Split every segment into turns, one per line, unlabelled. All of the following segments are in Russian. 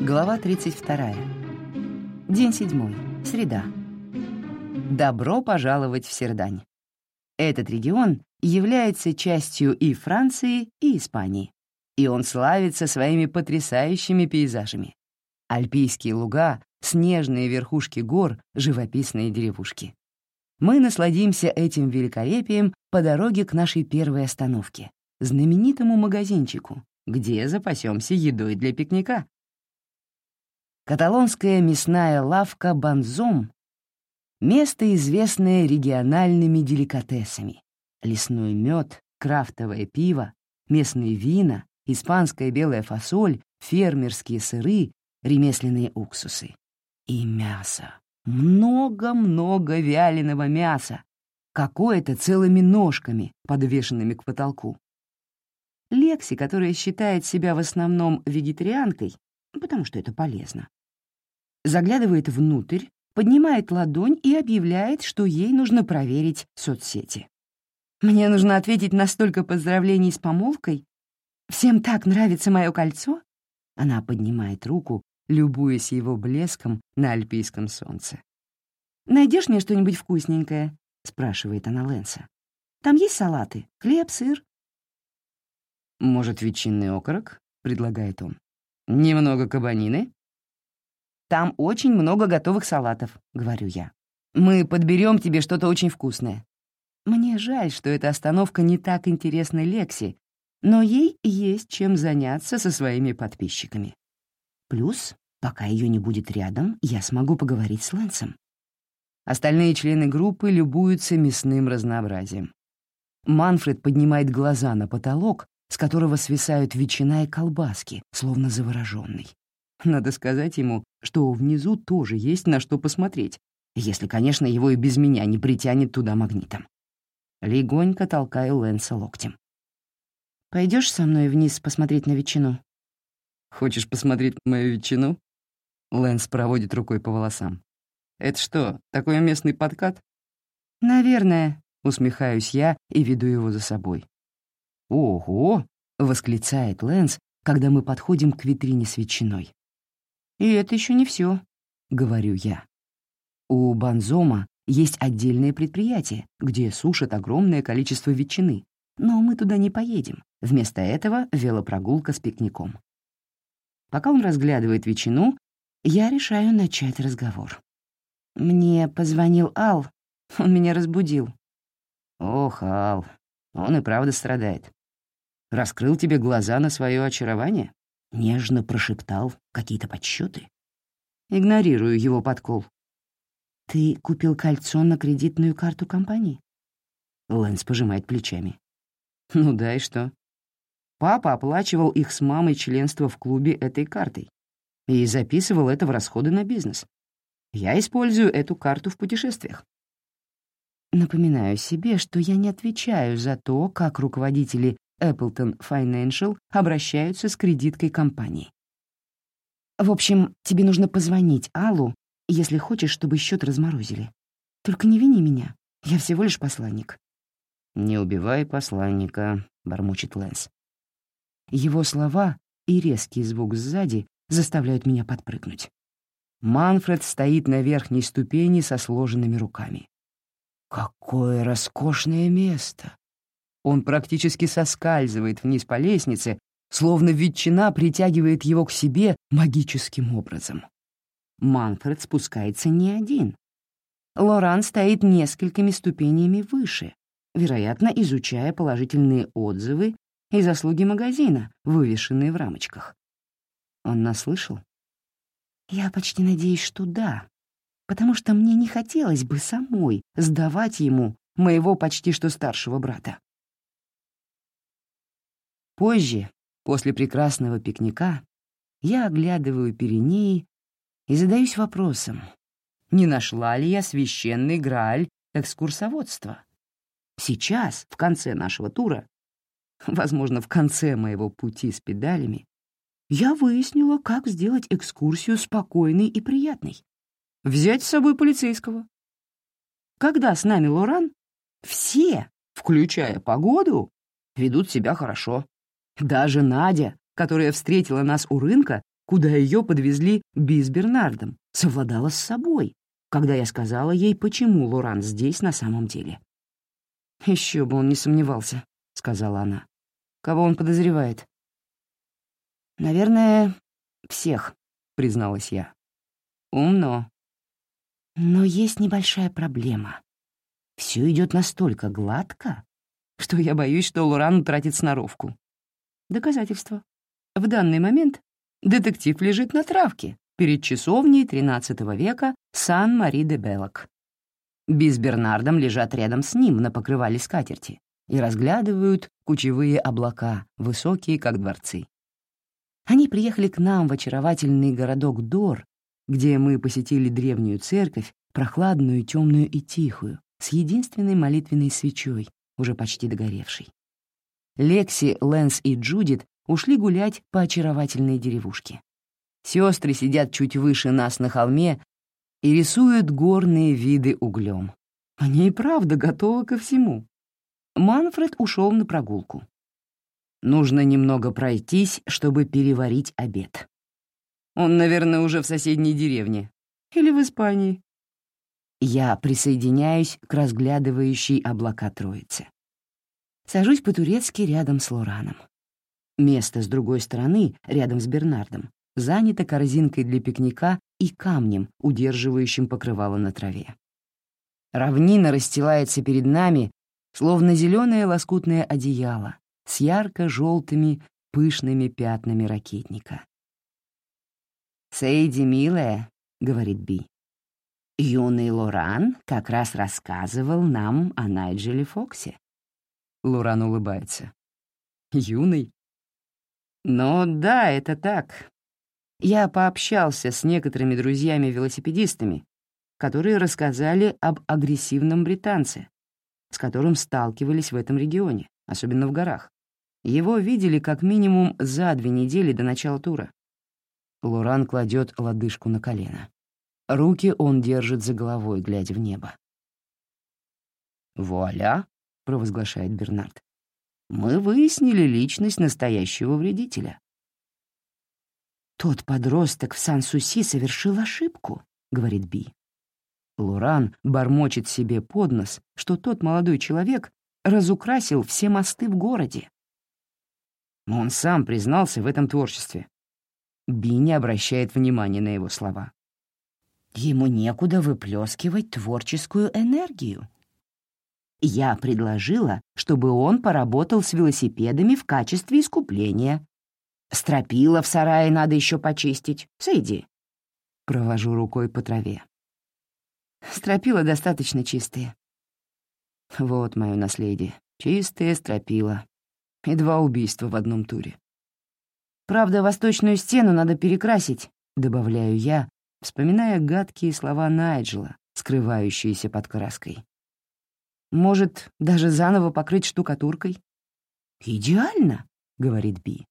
Глава 32. День седьмой. Среда. Добро пожаловать в Сердань. Этот регион является частью и Франции, и Испании, и он славится своими потрясающими пейзажами. Альпийские луга, снежные верхушки гор, живописные деревушки. Мы насладимся этим великолепием по дороге к нашей первой остановке, знаменитому магазинчику, где запасемся едой для пикника. Каталонская мясная лавка «Банзом» — место, известное региональными деликатесами. Лесной мед, крафтовое пиво, местные вина, испанская белая фасоль, фермерские сыры, ремесленные уксусы. И мясо. Много-много вяленого мяса. Какое-то целыми ножками, подвешенными к потолку. Лекси, которая считает себя в основном вегетарианкой, потому что это полезно, заглядывает внутрь, поднимает ладонь и объявляет, что ей нужно проверить соцсети. Мне нужно ответить на столько поздравлений с помолвкой. Всем так нравится мое кольцо. Она поднимает руку, любуясь его блеском на альпийском солнце. «Найдешь мне что-нибудь вкусненькое?» — спрашивает она Лэнса. «Там есть салаты, хлеб, сыр?»
«Может, ветчинный окорок?» — предлагает он. «Немного кабанины?»
Там очень много готовых салатов», — говорю я. «Мы подберем тебе что-то очень вкусное». Мне жаль, что эта остановка не так интересна Лекси, но ей есть чем заняться со своими подписчиками. Плюс, пока ее не будет рядом, я смогу поговорить с Лэнсом. Остальные члены группы любуются мясным разнообразием. Манфред поднимает глаза на потолок, с которого свисают ветчина и колбаски, словно завороженный. Надо сказать ему, что внизу тоже есть на что посмотреть, если, конечно, его и без меня не притянет туда магнитом. Легонько толкаю Лэнса локтем. Пойдешь со мной вниз посмотреть на ветчину?»
«Хочешь посмотреть на мою ветчину?» Лэнс проводит рукой по волосам. «Это что, такой местный подкат?»
«Наверное», — усмехаюсь я и веду его за собой.
«Ого!» — восклицает Лэнс, когда мы подходим к витрине с ветчиной.
«И это еще не все», — говорю я. У Банзома есть отдельное предприятие, где сушат огромное количество ветчины, но мы туда не поедем. Вместо этого велопрогулка с пикником. Пока он разглядывает ветчину, я решаю начать разговор. Мне позвонил Ал, он меня разбудил.
Ох, Ал, он и правда страдает. Раскрыл тебе глаза на свое очарование? Нежно прошептал какие-то подсчеты.
Игнорирую его подкол. «Ты купил кольцо на кредитную карту компании?»
Лэнс пожимает плечами. «Ну да, и что?» Папа оплачивал их с мамой членство в клубе этой картой и записывал это в расходы на бизнес. Я использую эту карту в путешествиях.
Напоминаю себе, что я не отвечаю за то, как руководители Appleton Financial обращаются с кредиткой компании. В общем, тебе нужно позвонить Аллу, если хочешь, чтобы счет разморозили. Только не вини меня, я всего лишь посланник».
«Не убивай посланника», — бормочет Лэнс.
Его слова и резкий звук сзади заставляют меня подпрыгнуть. Манфред стоит на верхней ступени со сложенными руками. Какое роскошное место! Он практически соскальзывает вниз по лестнице, словно ветчина притягивает его к себе магическим образом. Манфред спускается не один. Лоран стоит несколькими ступенями выше, вероятно, изучая положительные отзывы и заслуги магазина, вывешенные в рамочках. Он нас слышал? Я почти надеюсь, что да, потому что мне не хотелось бы самой сдавать ему моего почти что старшего брата. Позже, после прекрасного пикника, я оглядываю Пиренеи и задаюсь вопросом, не нашла ли я священный Грааль экскурсоводства. Сейчас, в конце нашего тура, возможно, в конце моего пути с педалями, я выяснила, как сделать экскурсию спокойной и приятной. Взять с собой полицейского. Когда с нами Лоран, все, включая погоду, ведут себя хорошо. Даже Надя, которая встретила нас у рынка,
куда ее подвезли Би Бернардом, совладала с собой, когда я сказала ей, почему Лоран здесь на самом деле. Еще бы он не сомневался», — сказала она. «Кого он подозревает?» «Наверное, всех», — призналась я. «Умно». «Но есть небольшая проблема. Все идет настолько гладко, что я боюсь, что Лоран утратит сноровку. Доказательство. В данный момент детектив лежит на травке перед часовней XIII века Сан-Мари-де-Белок. Би с Бернардом лежат рядом с ним на покрывале скатерти и разглядывают кучевые облака, высокие, как дворцы. Они приехали к нам в очаровательный городок Дор, где мы посетили древнюю церковь, прохладную, темную и тихую, с единственной молитвенной свечой, уже почти догоревшей. Лекси, Лэнс и Джудит ушли гулять по очаровательной деревушке. Сестры сидят чуть выше нас на холме и рисуют горные виды углем. Они и правда готовы ко всему. Манфред ушел на прогулку. Нужно немного пройтись, чтобы переварить обед. Он, наверное, уже в соседней деревне. Или в Испании. Я присоединяюсь к разглядывающей облака троице. Сажусь по-турецки рядом с Лораном. Место с другой стороны, рядом с Бернардом, занято корзинкой для пикника и камнем, удерживающим покрывало на траве. Равнина расстилается перед нами, словно зеленое лоскутное одеяло с ярко-желтыми пышными пятнами ракетника. «Сейди, милая», — говорит Би, — «юный Лоран как раз рассказывал нам о Найджеле Фоксе». Лоран улыбается. «Юный?» «Ну да, это так. Я пообщался с некоторыми друзьями-велосипедистами, которые рассказали об агрессивном британце, с которым сталкивались в этом регионе, особенно в горах. Его видели как минимум за две недели до начала тура. Лоран кладет лодыжку на колено. Руки он держит за головой, глядя в небо. «Вуаля!» — провозглашает Бернард. «Мы выяснили личность настоящего вредителя. «Тот подросток в Сан-Суси совершил ошибку», — говорит Би. Луран бормочет себе под нос, что тот молодой человек разукрасил все мосты в городе. Он сам признался в этом творчестве. Би не обращает внимания на его слова. Ему некуда выплескивать творческую энергию. Я предложила, чтобы он поработал с велосипедами в качестве искупления, Стропила в сарае надо еще почистить. Сойди. Провожу рукой по траве. Стропила достаточно чистые. Вот мое наследие. Чистые стропила. И два убийства в одном туре. Правда, восточную стену надо перекрасить, добавляю я, вспоминая гадкие слова Найджела, скрывающиеся под краской. Может, даже заново покрыть штукатуркой? «Идеально», — говорит Би.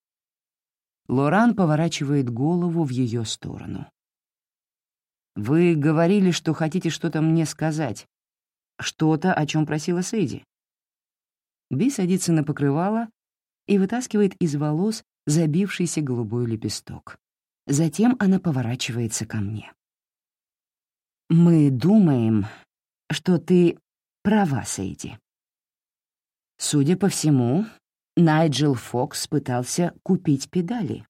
Лоран поворачивает голову в ее сторону. «Вы говорили, что хотите что-то мне сказать. Что-то, о чем просила Сейди». Би садится на покрывало и вытаскивает из волос забившийся голубой лепесток. Затем она поворачивается ко мне. «Мы думаем, что ты права, Сейди. Судя по всему, Найджел Фокс пытался купить педали.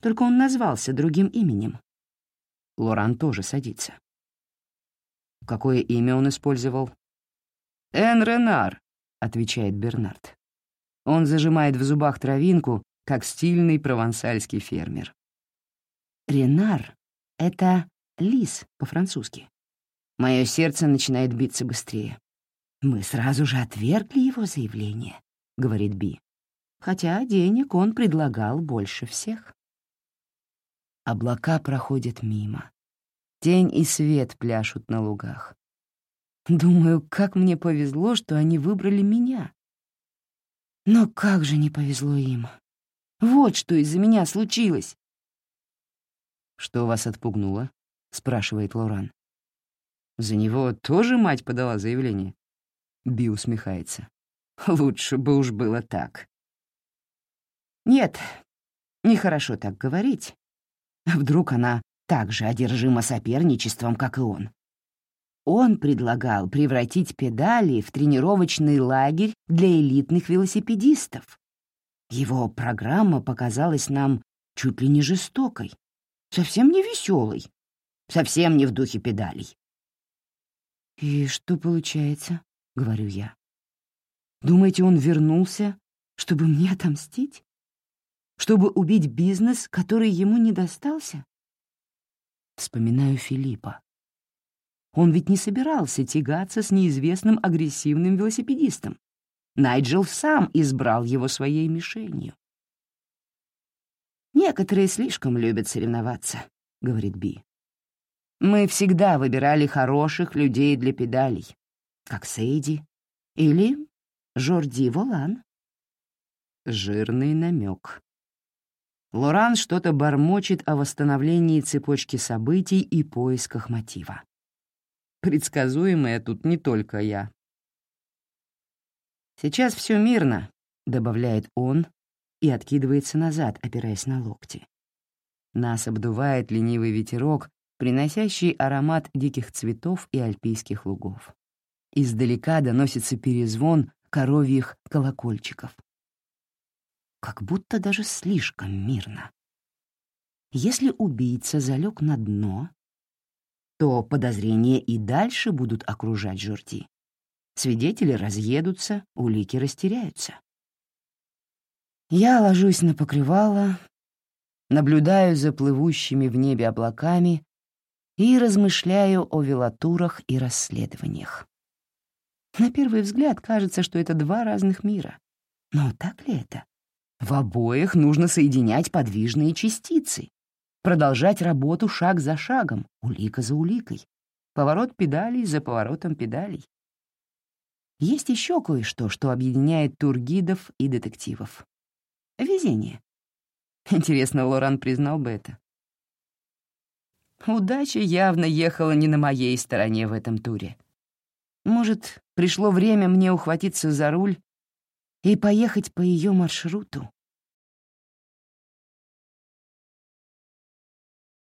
Только он назвался другим именем. Лоран тоже садится. Какое имя он использовал? «Эн Ренар», — отвечает Бернард. Он зажимает в зубах травинку, как стильный провансальский фермер. «Ренар — это лис по-французски. Мое сердце начинает биться быстрее. Мы сразу же отвергли его заявление говорит Би. Хотя денег он предлагал больше всех. Облака проходят мимо. Тень и свет пляшут на лугах. Думаю, как мне повезло, что они выбрали меня. Но как же не повезло им. Вот что из-за меня случилось. «Что вас отпугнуло?» — спрашивает Лоран. «За него тоже мать подала заявление?» Би усмехается. Лучше бы уж было так. Нет, нехорошо так говорить,
Вдруг она так же одержима соперничеством, как и он. Он предлагал превратить педали в тренировочный лагерь для элитных велосипедистов. Его программа показалась нам чуть ли не жестокой, совсем не веселой, совсем не в духе педалей. «И что получается?» — говорю я. «Думаете, он вернулся, чтобы мне отомстить? Чтобы убить бизнес, который ему не достался?» Вспоминаю Филиппа. Он ведь не собирался тягаться с неизвестным агрессивным велосипедистом. Найджел сам избрал его своей мишенью. «Некоторые слишком любят соревноваться», — говорит Би. «Мы всегда выбирали хороших людей для педалей, как Сейди или Жорди Волан». Жирный намек. Лоран что-то бормочет о восстановлении цепочки событий и поисках мотива. Предсказуемая тут не только я. «Сейчас все мирно», — добавляет он и откидывается назад, опираясь на локти. Нас обдувает ленивый ветерок, приносящий аромат диких цветов и альпийских лугов. Издалека доносится перезвон коровьих колокольчиков как будто даже слишком мирно. Если убийца залег на дно, то подозрения и дальше будут окружать Жорди. Свидетели разъедутся, улики растеряются. Я ложусь на покрывало, наблюдаю за плывущими в небе облаками и размышляю о велатурах и расследованиях. На первый взгляд кажется, что это два разных мира. Но так ли это? В обоих нужно соединять подвижные частицы, продолжать работу шаг за шагом, улика за уликой, поворот педалей за поворотом педалей. Есть еще кое-что, что объединяет тургидов и детективов. Везение. Интересно, Лоран признал бы это. Удача явно ехала не на моей стороне в этом туре. Может, пришло время мне ухватиться за руль и поехать по ее маршруту.